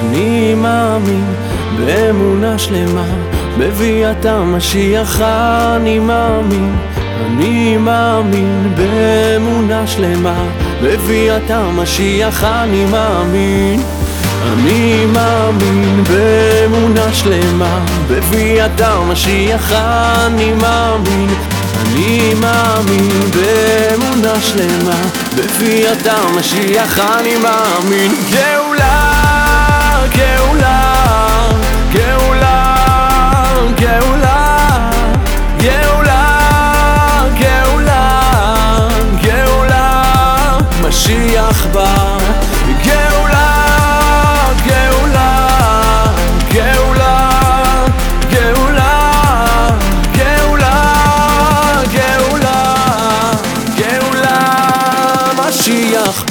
אני מאמין באמונה שלמה בביאת המשיח אני מאמין. אני מאמין באמונה שלמה בביאת המשיח אני מאמין. אני מאמין באמונה שלמה בביאת המשיח אני מאמין. אני מאמין באמונה שלמה בביאת המשיח אני מאמין. גאולה,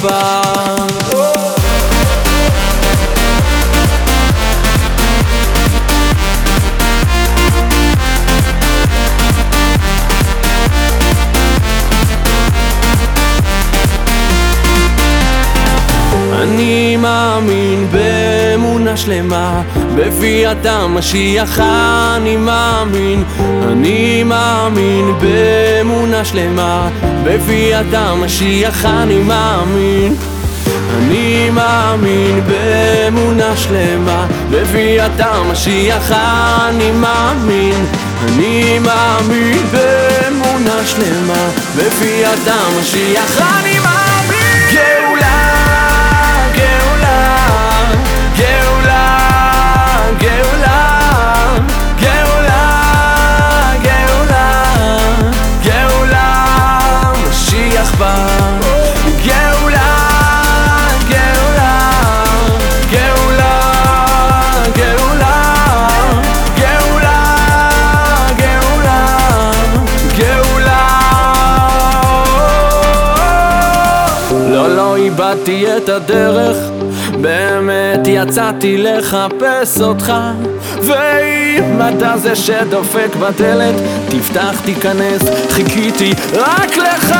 בא אני מאמין באמונה שלמה בביאת המשיח אני מאמין. אני מאמין שלמה בביאת המשיח אני מאמין. אני מאמין באמונה שלמה בביאת המשיח אני מאמין. אני מאמין באמונה שלמה בביאת המשיח אני מאמין לא, לא איבדתי את הדרך, באמת יצאתי לחפש אותך. ואם אתה זה שדופק בדלת, תפתח, תיכנס, חיכיתי רק לך